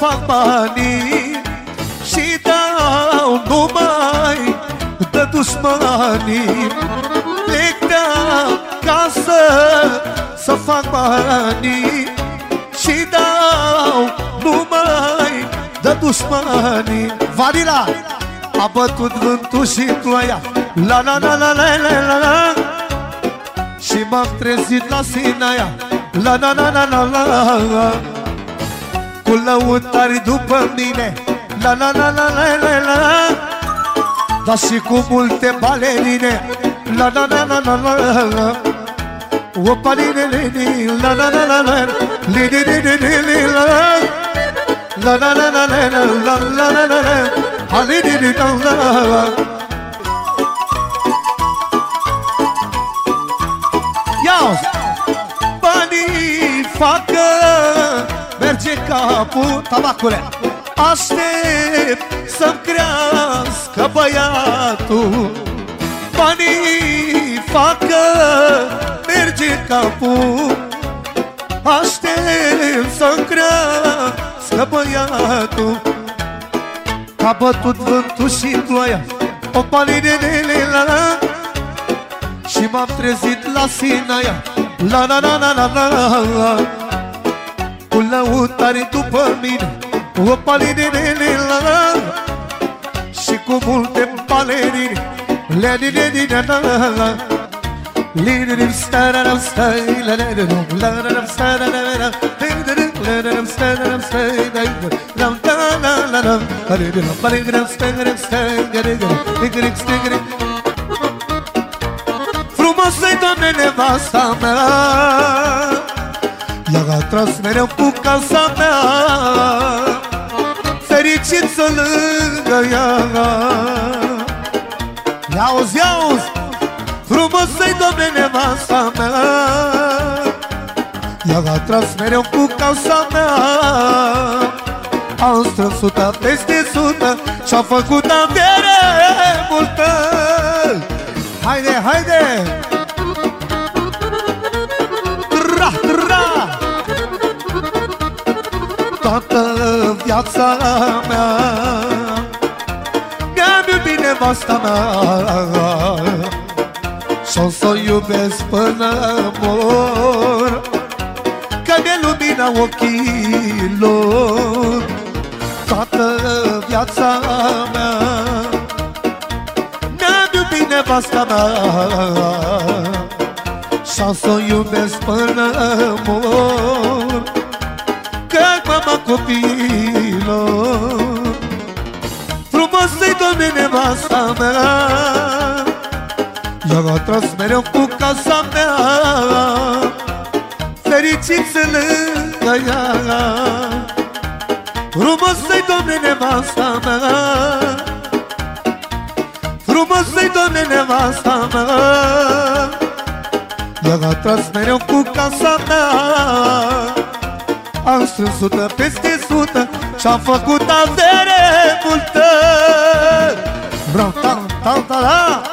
fac banii Și dau numai de dușmanii. Plec de acasă să fac banii Și dau numai de dușmanii. Vanila! A bătut vântul și ploaia. La la la la la la la la. Și m-am trezit la Sinaia. La la la la la la la Cu lăutari după mine La la la la la la la Dar și cu multe balerine La la la la la la la Opa, li, li, li, li, la la la la la Li, li, li, li, li, li, la La la la la la la la la la la la Ali di di la la la Ia Banii facă Merge capul Tabacule. Aștept să-mi crească băiatul. Banii facă Merge capul. Aștept să-mi crească băiatul. A bătut vântul și ploaia O la la. Și m-am trezit la Sinaia. La la la la la la la. Cu lăutari după mine O palinele la la Și cu multe balerine Le din din la la la Lidirim stararam stai la la la Lararam stararam Lidirim lararam stararam stai la la la. La la la Palidirim palidirim stararam stai Garidirim igric stigric Frumoasă-i, Doamne, nevasta mea. Ea a tras mereu cu casa mea. Fericit să lângă ea. Ia-uzi, ia-uzi Frumos să-i doamne nevasta mea. Ea a tras mereu cu causa mea. Am strâns sută peste sută Și-a făcut avere multă. Haide, haide! Viața mea. Mi-am iubit nevasta mea. Și-o să o iubesc până mor. Lumina ochilor. Toată viața mea. Mi-am iubit nevasta mea. Și-o să o iubesc până mor. Că mama copilor mine masa mea. I-am atras mereu cu casa mea. Fericiți lângă ea. Frumos-i, Doamne, nevasta mea. Frumos-i, Doamne, nevasta mea. I-am atras mereu cu casa mea. Am strâns-o peste sută Și-am făcut avere multă Vreau ta ta ta ta